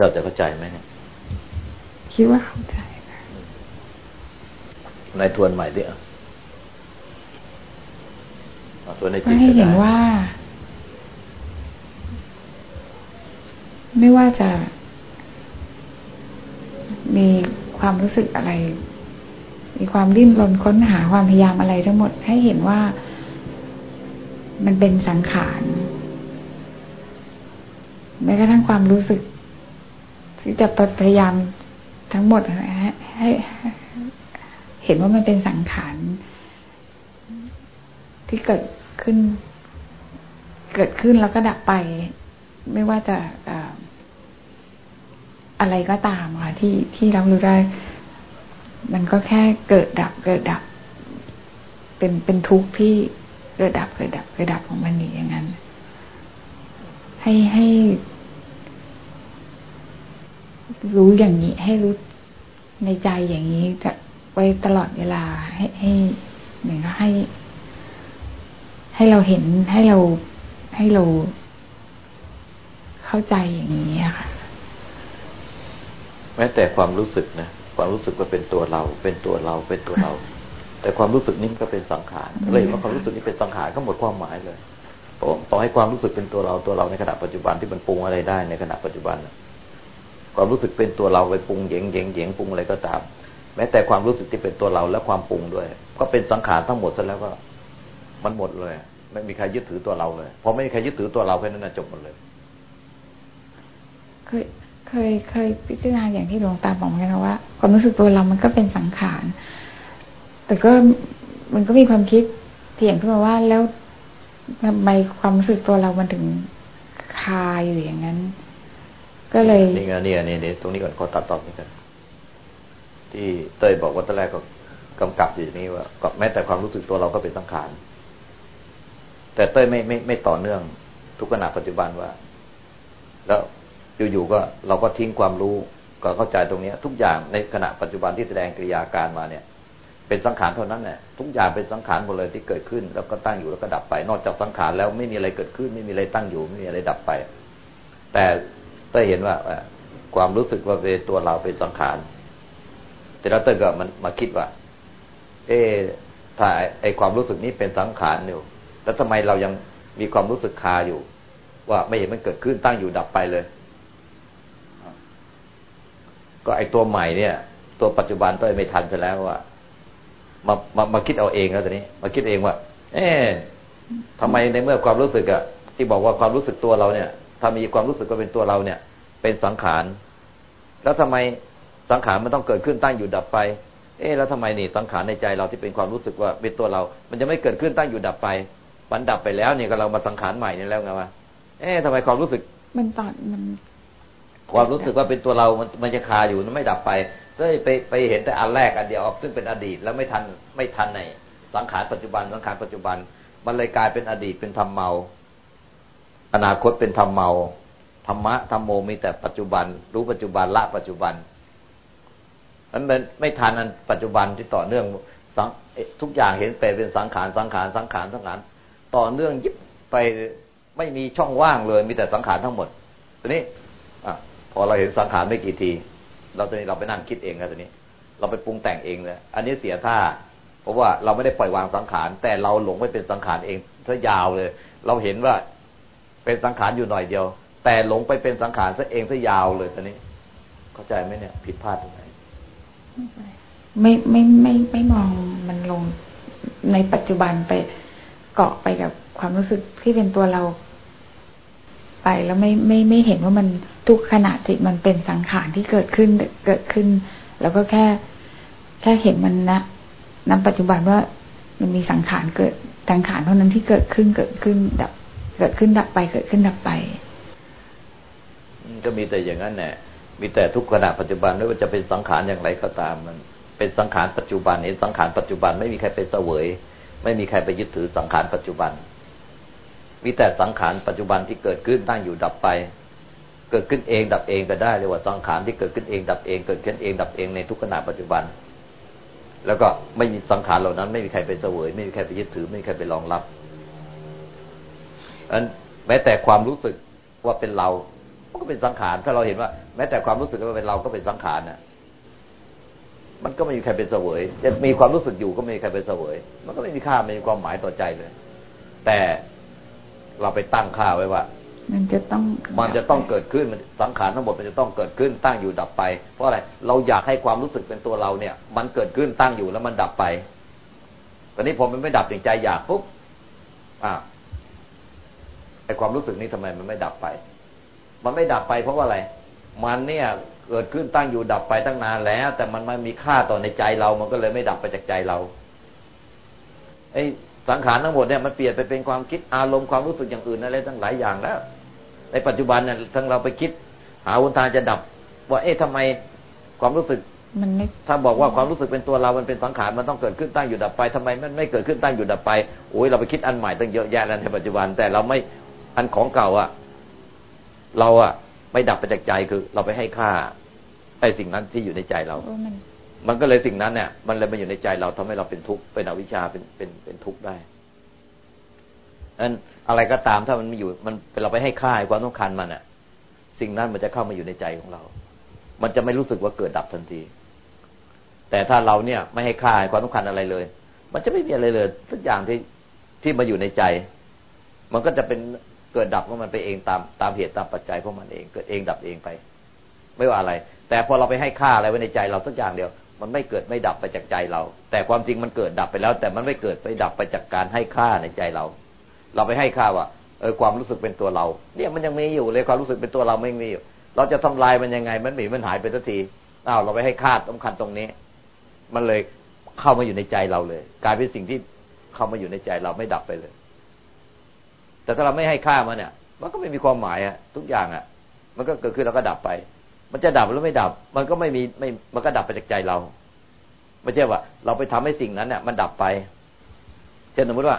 ไม่ทราบจะเข้าใจไหมเนี่ยคิดว่าเข้าใจในทวนใหม่ดิอะทวนในจิตให้เห็นว่า ไม่ว่าจะ มีความรู้สึกอะไร มีความดิ้นรนค้นหาความพยายามอะไรทั้งหมด ให้เห็นว่ามันเป็นสังขารแม้กระทั่งความรู้สึก ที่จะพยายามทั้งหมดให้เห็นว่ามันเป็นสังขารที่เกิดขึ้น เกิดขึ้นแล้วก็ดับไป ไม่ว่าจะอะไรก็ตามค่ะที่ที่เรารู้ได้ มันก็แค่เกิดดับ เกิดดับ เป็นเป็นทุกข์ที่เกิดดับเกิดดับ เกิดดับของมันนี่อย่างนั้น ให้ให้ รู้อย่างนี้ ให้รู้ในใจอย่างนี้จะไว้ตลอดเวลา ให้ให้เหมือนก็ให้ ให้เราเห็นให้เราให้เราเข้าใจอย่างนี้ค่ะแม้แต่ความรู้สึกนะความรู้สึกว่าเป็นตัวเรา เป็นตัวเราเป็นตัวเรา แต่ความรู้สึกนี้ก็เป็นสังขารเลยว่าความรู้สึกนี้เป็นสังขารก็หมดความหมายเลยต่อให้ความรู้สึกเป็นตัวเราตัวเราในขณะปัจจุบันที่มันปรุงอะไรได้ในขณะปัจจุบัน ความรู้สึกเป็นตัวเราไปปรุงเหยงเหยงเหยงปรุงอะไรก็ตาม แม้แต่ความรู้สึกที่เป็นตัวเราและความปรุงด้วย ก็เป็นสังขารทั้งหมดซะแล้วก็มันหมดเลย ไม่มีใครยึดถือตัวเราเลยพอไม่มีใครยึดถือตัวเราแค่นั้นจบหมดเลย เคยเคยเคยพิจารณาอย่างที่หลวงตาบอกกันนะว่า ความรู้สึกตัวเรามันก็เป็นสังขารแต่ก็มันก็มีความคิดเถียงขึ้นมาว่าแล้วทำไมความรู้สึกตัวเรามันถึงคาอยู่อย่างนั้น ก็เลยนี่ไงนี่ไงนี่นี่ตรงนี้ก่อนขอตัดตอนนี้กันที่เต้ยบอกว่าตอนแรกก็กำกับอยู่นี้ว่าแม้แต่ความรู้สึกตัวเราก็เป็นสังขาร แต่เต้ยไม่ไม่ไม่ต่อเนื่อง ทุกขณะปัจจุบันว่า แล้วอยู่ๆก็เราก็ทิ้งความรู้ก็เข้าใจตรงนี้ทุกอย่างในขณะปัจจุบันที่แสดงกิริยาการมาเนี่ย เป็นสังขารเท่านั้นแหละทุกอย่างเป็นสังขารหมดเลยที่เกิดขึ้น แล้วก็ตั้งอยู่แล้วก็ดับไป นอกจากสังขารแล้วไม่มีอะไรเกิดขึ้น ไม่มีอะไรตั้งอยู่ไม่มีอะไรดับไป แต่ เต้ยเห็นว่าความรู้สึกว่าเป็นตัวเราเป็นสังขารแต่แล้วเต้ก็มันมาคิดว่า เอ๊ถ้าไอความรู้สึกนี้เป็นสังขารอยู่แล้วทำไมเรายังมีความรู้สึกคาอยู่ ว่าไม่เห็นมันเกิดขึ้นตั้งอยู่ดับไปเลย ก็ไอตัวใหม่เนี่ย ตัวปัจจุบันต้อยไม่ทันไปแล้วว่ามามามาคิดเอาเองแล้วตอนนี้ มาคิดเองว่า เอ๊ทำไมในเมื่อความรู้สึกอะที่บอกว่าความรู้สึกตัวเราเนี่ย ถ้ามีความรู้สึกว่าเป็นตัวเราเนี่ย เป็นสังขาร แล้วทำไมสังขารมันต้องเกิดขึ้นตั้งอยู่ดับไป เอ๊แล้วทำไมนี่สังขารในใจเราที่เป็นความรู้สึกว่าเป็นตัวเรา มันจะไม่เกิดขึ้นตั้งอยู่ดับไป มันดับไปแล้วเนี่ยก็เรามาสังขารใหม่นี่แล้วไงวะ เอ๊ะทำไมความรู้สึก มันตอนมัน ความรู้สึกว่าเป็นตัวเรา มันมันจะคาอยู่มันไม่ดับไปก็ไปไปเห็นแต่อันแรกอันเดียวซึ่งเป็นอดีตแล้วไม่ทันไม่ทันในสังขารปัจจุบันสังขารปัจจุบัน มันเลยกลายเป็นอดีตเป็นธรรมเมา อนาคตเป็นธรรมเมาธรรมะธรรมโมมีแต่ปัจจุบัน รู้ปัจจุบันละปัจจุบันมันเป็นไม่ทันอันปัจจุบันที่ต่อเนื่องสังทุกอย่างเห็นเป็นเป็นสังขารสังขารสังขารสังขารต่อเนื่องยิบไปไม่มีช่องว่างเลย มีแต่สังขารทั้งหมดทีนี้อพอเราเห็นสังขารไม่กี่ที เราตอนนี้เราไปนั่งคิดเองแล้วตอนนี้ เราไปปรุงแต่งเองเลยอันนี้เสียท่า เพราะว่าเราไม่ได้ปล่อยวางสังขารแต่เราหลงไปเป็นสังขารเองซะยาวเลย เราเห็นว่า เป็นสังขารอยู่หน่อยเดียว แต่หลงไปเป็นสังขารซะเองซะยาวเลยตอนนี้ เข้าใจไหมเนี่ย ผิดพลาดตรงไหนไม่ไม่ไม่ไม่มองมันลงในปัจจุบันไปเกาะไปกับความรู้สึกที่เป็นตัวเราไปแล้วไม่ไม่ไม่เห็นว่ามันทุกขณะที่มันเป็นสังขารที่เกิดขึ้นเกิดขึ้น แล้วก็แค่ แค่เห็นมันนะนปัจจุบันว่ามันมีสังขารเกิดสังขารเท่านั้นที่เกิดขึ้นเกิดขึ้นดับ เกิดขึ้นดับไป เกิดขึ้นดับไปก็มีแต่อย่างนั้นแหละมีแต่ทุกขณะปัจจุบันไม่ว่าจะเป็นสังขารอย่างไรก็ตามมัน เป็นสังขารปัจจุบันเห็นสังขารปัจจุบันไม่มีใครเป็นเสวย ไม่มีใครไปยึดถือสังขารปัจจุบัน มีแต่สังขารปัจจุบันที่เกิดขึ้นตั้งอยู่ดับไป เกิดขึ้นเองดับเองก็ได้เรียกว่าสังขารที่เกิดขึ้นเองดับเองเกิดขึ้นเองดับเองในทุกขณะปัจจุบัน แล้วก็ไม่มีสังขารเหล่านั้น ไม่มีใครไปเสวย ไม่มีใครไปยึดถือ ไม่มีใครไปรองรับ อันแม้แต่ความรู้สึกว่าเป็นเรามันก็เป็นสังขาร ถ้าเราเห็นว่า แม้แต่ความรู้สึกว่าเป็นเราก็เป็นสังขารน่ะมันก็ไม่มีใครเป็นเสวยจะมีความรู้สึกอยู่ก็ไม่มีใครเป็นเสวย มันก็ไม่มีค่าไม่มีความหมายต่อใจเลย แต่เราไปตั้งค่าไว้ว่า มันจะต้อง มันจะต้องเกิดขึ้นมันสังขารทั้งหมดมันจะต้องเกิดขึ้นตั้งอยู่ดับไป เพราะอะไรเราอยากให้ความรู้สึกเป็นตัวเราเนี่ย มันเกิดขึ้นตั้งอยู่แล้วมันดับไปตอนนี้ผมมันไม่ดับอย่างใจอยากปุ๊บอ่า ไอความรู้สึกนี้ทำไมมันไม่ดับไป มันไม่ดับไปเพราะว่าอะไร มันเนี่ยเกิดขึ้นตั้งอยู่ดับไปตั้งนานแล้ว แต่มันไม่มีค่าต่อในใจเรา มันก็เลยไม่ดับไปจากใจเรา ไอสังขารทั้งหมดเนี่ยมันเปลี่ยนไปเป็นความคิดอารมณ์ความรู้สึกอย่างอื่นอะไรตั้งหลายอย่างแล้ว ในปัจจุบันเนี่ยทั้งเราไปคิด หาวนทางจะดับ ว่าเอ๊ะทำไมความรู้สึกมันไม่ถ้าบอกว่าความรู้สึกเป็นตัวเรา มันเป็นสังขาร มันต้องเกิดขึ้นตั้งอยู่ดับไปทำไมมันไม่เกิดขึ้นตั้งอยู่ดับไป โอ้ยเราไปคิดอันใหม่ตั้งเยอะแยะแล้วในปัจจุบัน แต่เราไม่ อันของเก่าอะ เราอะไม่ดับไปจากใจคือ เราไปให้ค่าไอ้สิ่งนั้นที่อยู่ในใจเรา มันก็เลยสิ่งนั้นเนี่ย มันเลยมาอยู่ในใจเราทำให้เราเป็นทุกข์เป็นอวิชชาเป็นเป็นเป็นทุกข์ได้นั้นอะไรก็ตามถ้ามันมีอยู่ มันเราไปให้ค่าความต้องการมันอะ สิ่งนั้นมันจะเข้ามาอยู่ในใจของเรา มันจะไม่รู้สึกว่าเกิดดับทันที แต่ถ้าเราเนี่ย ไม่ให้ค่าความสำคัญอะไรเลย มันจะไม่มีอะไรเลยทุกอย่างที่ที่มาอยู่ในใจ มันก็จะเป็น เกิดดับของมันไปเองตามตามเหตุตามปัจจัยของมันเอง เกิดเองดับเองไป ไม่ว่าอะไร แต่พอเราไปให้ค่าอะไรไว้ในใจเราทุกอย่างเดียว มันไม่เกิดไม่ดับไปจากใจเรา แต่ความจริงมันเกิดดับไปแล้ว แต่มันไม่เกิดไปดับไปจากการให้ค่าในใจเรา เราไปให้ค่าว่าเออความรู้สึกเป็นตัวเรา เนี่ยมันยังมีอยู่เลยความรู้สึกเป็นตัวเราไม่มีอยู่เราจะทำลายมันยังไง มันหมีมันหายไปทันทีอ้าวเราไปให้ค่าสำคัญตรงนี้ มันเลยเข้ามาอยู่ในใจเราเลย กลายเป็นสิ่งที่เข้ามาอยู่ในใจเราไม่ดับไปเลย แต่ถ้าเราไม่ให้ค่ามันเนี่ย มันก็ไม่มีความหมายอะทุกอย่างอะมันก็เกิดขึ้นแล้วก็ดับไป มันจะดับหรือไม่ดับ มันก็ไม่มีไม่มันก็ดับไปจากใจเราไม่ใช่ว่า เราไปทำให้สิ่งนั้นเนี่ยมันดับไป เช่นสมมติว่า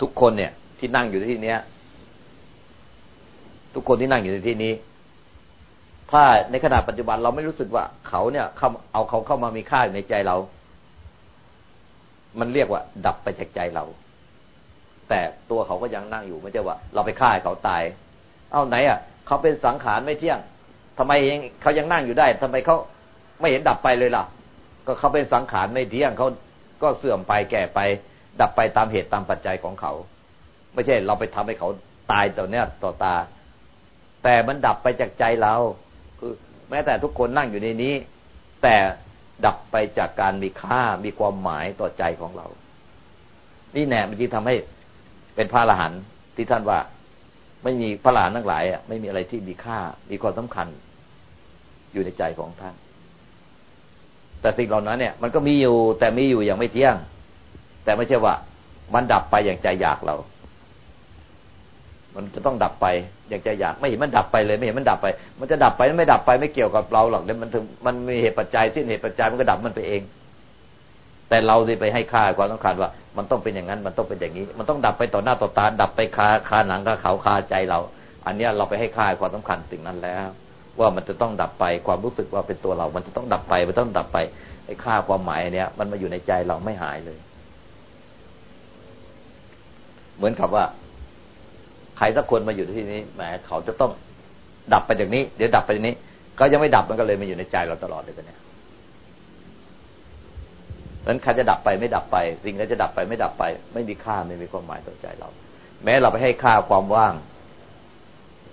ทุกคนเนี่ย ที่นั่งอยู่ที่เนี้ย ทุกคนที่นั่งอยู่ในที่นี้ ถ้าในขณะปัจจุบันเราไม่รู้สึกว่าเขาเนี่ยเขาเอาเขาเข้ามามีค่าอยู่ในใจเรา มันเรียกว่า ดับไปจากใจเรา แต่ตัวเขาก็ยังนั่งอยู่ไม่ใช่ว่า เราไปฆ่าเขาตาย เอาไหนอะเขาเป็นสังขารไม่เที่ยงทำไมเองเขายังนั่งอยู่ได้ทำไมเขาไม่เห็นดับไปเลยล่ะ ก็เขาเป็นสังขารไม่เที่ยงเขาก็เสื่อมไปแก่ไป ดับไปตามเหตุตามปัจจัยของเขา ไม่ใช่เราไปทำให้เขาตายต่อเนี้ยต่อตา แต่มันดับไปจากใจเรา คือ แม้แต่ทุกคนนั่งอยู่ในนี้ แต่ดับไปจากการมีค่ามีความหมายต่อใจของเรา นี่แน่มันที่ทำให้ เป็นพระอรหันต์ที่ท่านว่า ไม่มีพระอรหันต์ทั้งหลายอะไม่มีอะไรที่มีค่ามีความสำคัญ อยู่ในใจของท่าน แต่สิ่งเหล่านั้นเนี่ย มันก็มีอยู่แต่มีอยู่อย่างไม่เที่ยง แต่ไม่ใช่ว่า มันดับไปอย่างใจอยากเรา มันจะต้องดับไปอย่างใจอยาก ไม่เห็นมันดับไปเลย ไม่เห็นมันดับไป มันจะดับไปไม่ดับไปไม่เกี่ยวกับเราหรอกเดี๋ยวมันถึงมันมีเหตุปัจจัยที่เหตุปัจจัยมันก็ดับมันไปเอง แต่เราสิไปให้ค่าความสำคัญว่า มันต้องเป็นอย่างนั้น มันต้องเป็นอย่างนี้ มันต้องดับไปต่อหน้าต่อตา ดับไปคาคาหนังคาเขาคาใจเรา อันนี้เราไปให้ค่าความสำคัญสิ่งนั้นแล้ว ว่ามันจะต้องดับไปความรู้สึกว่าเป็นตัวเรา มันจะต้องดับไปมันต้องดับไปไอ้ค่าความหมายเนี้ยมันมาอยู่ในใจเราไม่หายเลย เหมือนกับว่าใครสักคนมาอยู่ที่นี้แหมเขาจะต้องดับไปจากนี้ เดี๋ยวดับไปจากนี้ ก็ยังไม่ดับมันก็เลยมาอยู่ในใจเราตลอดเลยกันเนี่ย นั้นใครจะดับไปไม่ดับไป สิ่งใดจะดับไปไม่ดับไป ไม่มีค่าไม่มีความหมายต่อใจเรา แม้เราไปให้ค่าความว่าง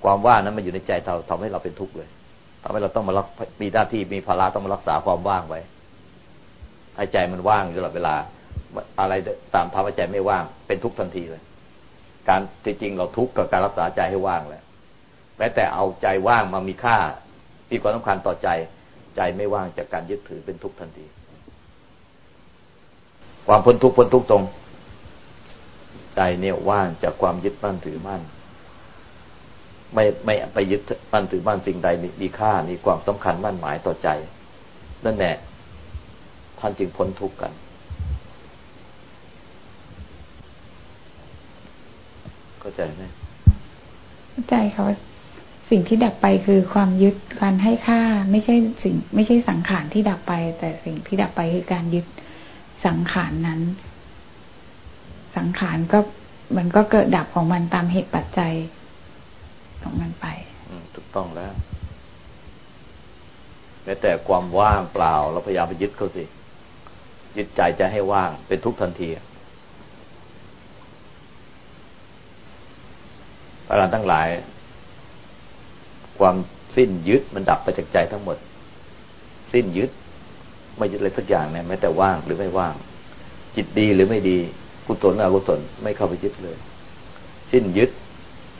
ความว่างนั้นมันอยู่ในใจเราทำให้เราเป็นทุกข์เลยทำให้เราต้องมารักมีหน้าที่มีภาระต้องมารักษาความว่างไว้ให้ใจมันว่างตลอดเวลา อะไรตามทำให้ใจไม่ว่าง เป็นทุกข์ทันทีเลย การจริงเราทุกข์กับการรักษาใจให้ว่างแหละแม้แต่เอาใจว่างมามีค่ามีความสำคัญต่อใจ ใจไม่ว่างจากการยึดถือเป็นทุกข์ทันที ความพ้นทุกข์พ้นทุกข์ตรง ใจเนี่ยว่างจากความยึดมั่นถือมั่น ไม่ไม่ไปยึดมั่นถือมั่นสิ่งใดมีมีค่ามีความสำคัญมั่นหมายต่อใจนั่นแหละท่านจึงพ้นทุกข์กัน เข้าใจไหมเข้าใจค่ะว่าสิ่งที่ดับไปคือความยึดการให้ค่า ไม่ใช่สิ่ง ไม่ใช่สังขารที่ดับไป แต่สิ่งที่ดับไปคือการยึด สังขารนั้น สังขารก็มันก็เกิดดับของมันตามเหตุปัจจัยของมันไปถูกต้องแล้วแม้แต่ความว่างเปล่าเราพยายามไปยึดเขาสิยึดใจจะให้ว่าง เป็นทุกทันทีพระรานทั้งหลาย ความสิ้นยึดมันดับไปจากใจทั้งหมด สิ้นยึด ไม่ยึดอะไรสักอย่างเนี่ยแม้แต่ว่างหรือไม่ว่าง จิตดีหรือไม่ดีกุศลอกุศลไม่เข้าไปยึดเลย สิ้นยึด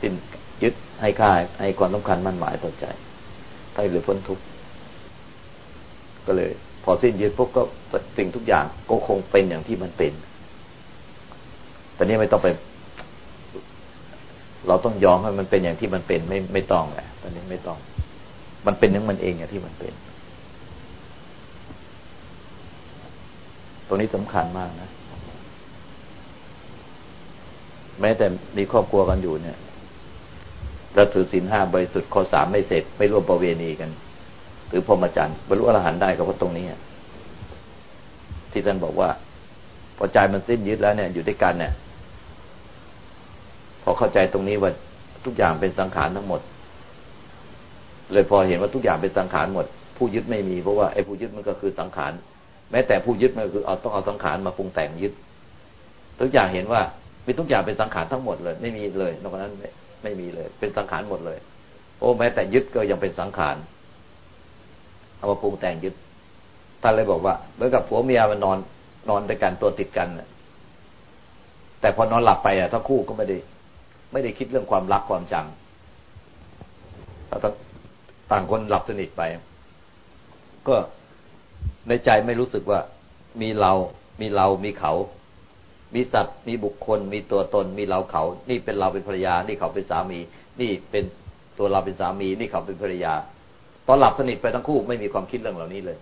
สิ้นยึดให้ค่าให้ความสำคัญมั่นหมายต่อใจให้หรือพ้นทุกข์ก็เลย พอสิ้นยึดพวกก็สิ่งทุกอย่างก็คงเป็นอย่างที่มันเป็นแต่นี้ไม่ต้องไป เราต้องยอมให้มันเป็นอย่างที่มันเป็น ไม่ไม่ต้องแหละตอนนี้ไม่ต้อง มันเป็นอย่างมันเองอย่างที่มันเป็น รงนี้สำคัญมากนะ แม้แต่มีครอบครัวกันอยู่เนี่ยเราถือศีลห้าบริสุทธิ์ข้อสามไม่เสร็จ ไม่ร่วมประเวณีกันถือพรหมจรรย์บรรลุอรหันต์ได้ก็เพราะตรงนี้ที่ท่านบอกว่า พอใจมันสิ้นยึดแล้วเนี่ย อยู่ด้วยกันเนี่ย พอเข้าใจตรงนี้ว่าทุกอย่างเป็นสังขารทั้งหมด เลยพอเห็นว่าทุกอย่างเป็นสังขารหมด ผู้ยึดไม่มีเพราะว่าไอ้ผู้ยึดมันก็คือสังขาร แม้แต่ผู้ยึดมันคือเอาต้องเอาสังขารมาปรุงแต่งยึด ทุกอย่างเห็นว่ามีทุกอย่างเป็นสังขารทั้งหมดเลย ไม่มีเลยนอกจากนั้นไม่ไม่มีเลย เป็นสังขารหมดเลย โอ้แม้แต่ยึดก็ยังเป็นสังขารเอามาปรุงแต่งยึดท่านเลยบอกว่าเหมือนกับผัวเมียมันนอนนอนด้วยกันตัวติดกันแต่พอนอนหลับไปอะทั้งคู่ก็ไม่ได้ ไม่ได้คิดเรื่องความรักความจังต่างคนหลับสนิทไป ก็ ในใจไม่รู้สึกว่า มีเรา มีเรา มีเขา มีสัตว์ มีบุคคล มีตัวตน มีเราเขา นี่เป็นเราเป็นภรรยา นี่เขาเป็นสามี นี่เป็นตัวเราเป็นสามี นี่เขาเป็นภรรยา ตอนหลับสนิทไปทั้งคู่ไม่มีความคิดเรื่องเหล่านี้เลย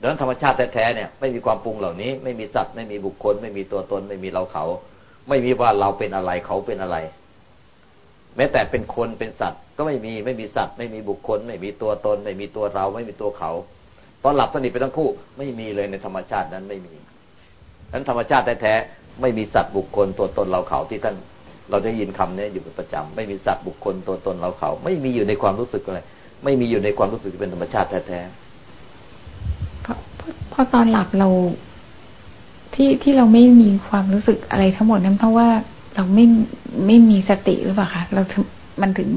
ดังนั้นธรรมชาติแท้ๆเนี่ยไม่มีความปรุงเหล่านี้ ไม่มีสัตว์ไม่มีบุคคล ไม่มีตัวตน ไม่มีเราเขา ไม่มีว่าเราเป็นอะไรเขาเป็นอะไร แม้แต่เป็นคนเป็นสัตว์ ก็ไม่มีไม่มีสัตว์ ไม่มีบุคคล ไม่มีตัวตน ไม่มีตัวเรา ไม่มีตัวเขา ตอนหลับสนิทไปทั้งคู่ไม่มีเลยในธรรมชาตินั้นไม่มีนั้นธรรมชาติแท้ๆไม่มีสัตว์บุคคลตัวตนเราเขาที่ท่านเราจะยินคำนี้อยู่เป็นประจำไม่มีสัตว์บุคคลตัวตนเราเขา ไม่มีอยู่ในความรู้สึกอะไรไม่มีอยู่ในความรู้สึกที่เป็นธรรมชาติแท้ๆเพราะเพราะตอนหลับเราที่ที่เราไม่มีความรู้สึกอะไรทั้งหมดนั้นเพราะว่าเราไม่ไม่มีสติหรือเปล่าคะเรามันถึง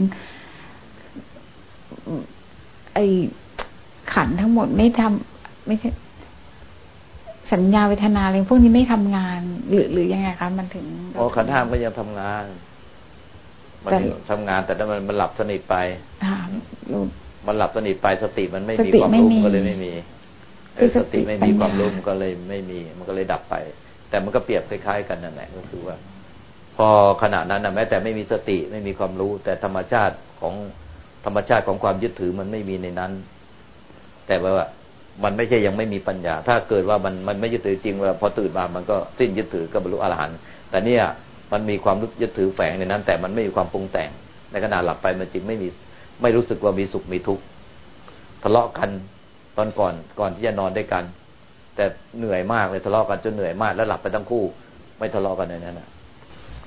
ไอ ขันทั้งหมดไม่ทำไม่ใช่สัญญาเวทนาอะไรพวกนี้ไม่ทำงาน หรือหรือยังไงคะมันถึงอ๋อขันห้ามก็ยังทำงาน มันทำงานแต่ถ้ามันมันหลับสนิทไปมันหลับสนิทไปสติมันไม่มีความรู้ก็เลยไม่มีสติไม่มีความรู้มันก็เลยไม่มี มันก็เลยดับไป แต่มันก็เปรียบคล้ายๆ กันนั่นแหละก็คือว่า พอขณะนั้นนะแม้แต่ไม่มีสติไม่มีความรู้ แต่ธรรมชาติของธรรมชาติของความยึดถือมันไม่มีในนั้น แต่ว่ามันไม่ใช่ยังไม่มีปัญญา ถ้าเกิดว่ามันมันไม่ยึดถือจริงว่าพอตื่นมามันก็สิ้นยึดถือก็บรรลุอรหันต์แต่เนี่ยมันมีความยึดถือแฝงในนั้น แต่มันไม่มีความปรุงแต่ง ในขณะหลับไปมันจิตไม่มีไม่รู้สึกว่ามีสุขมีทุกข์ทะเลาะกันตอนก่อนก่อนที่จะนอนด้วยกัน แต่เหนื่อยมากเลยทะเลาะกันจนเหนื่อยมากแล้วหลับไปทั้งคู่ ไม่ทะเลาะกันในนั้นนะ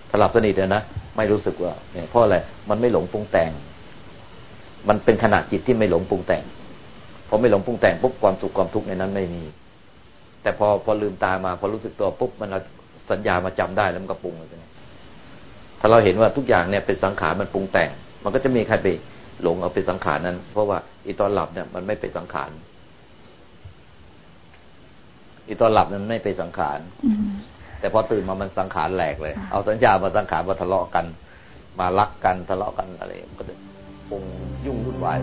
ถ้าหลับสนิทเลยนะไม่รู้สึกว่าเนี่ยเพราะอะไรมันไม่หลงปรุงแต่ง มันเป็นขณะจิตที่ไม่หลงปรุงแต่ง อไม่หลงปรุงแต่งปุ๊บความสุขความทุกข์ในนั้นไม่มี แต่พอพอลืมตามา พอรู้สึกตัวปุ๊บมันสัญญามาจำได้แล้วมันก็ปรุงเลยถ้าเราเห็นว่าทุกอย่างเนี่ยเป็นสังขารมันปรุงแต่ง มันก็จะมีใครไปหลงเอาเป็นสังขารนั้น เพราะว่าอีตอนหลับเนี่ยมันไม่เป็นสังขารอีตอนหลับนั้นไม่เป็นสังขารแต่พอตื่นมามันสังขารแหลกเลย เอาสัญญามาสังขารมาทะเลาะกัน มารักกันทะเลาะกันอะไรก็จะปรุงยุ่งวุ่นวาย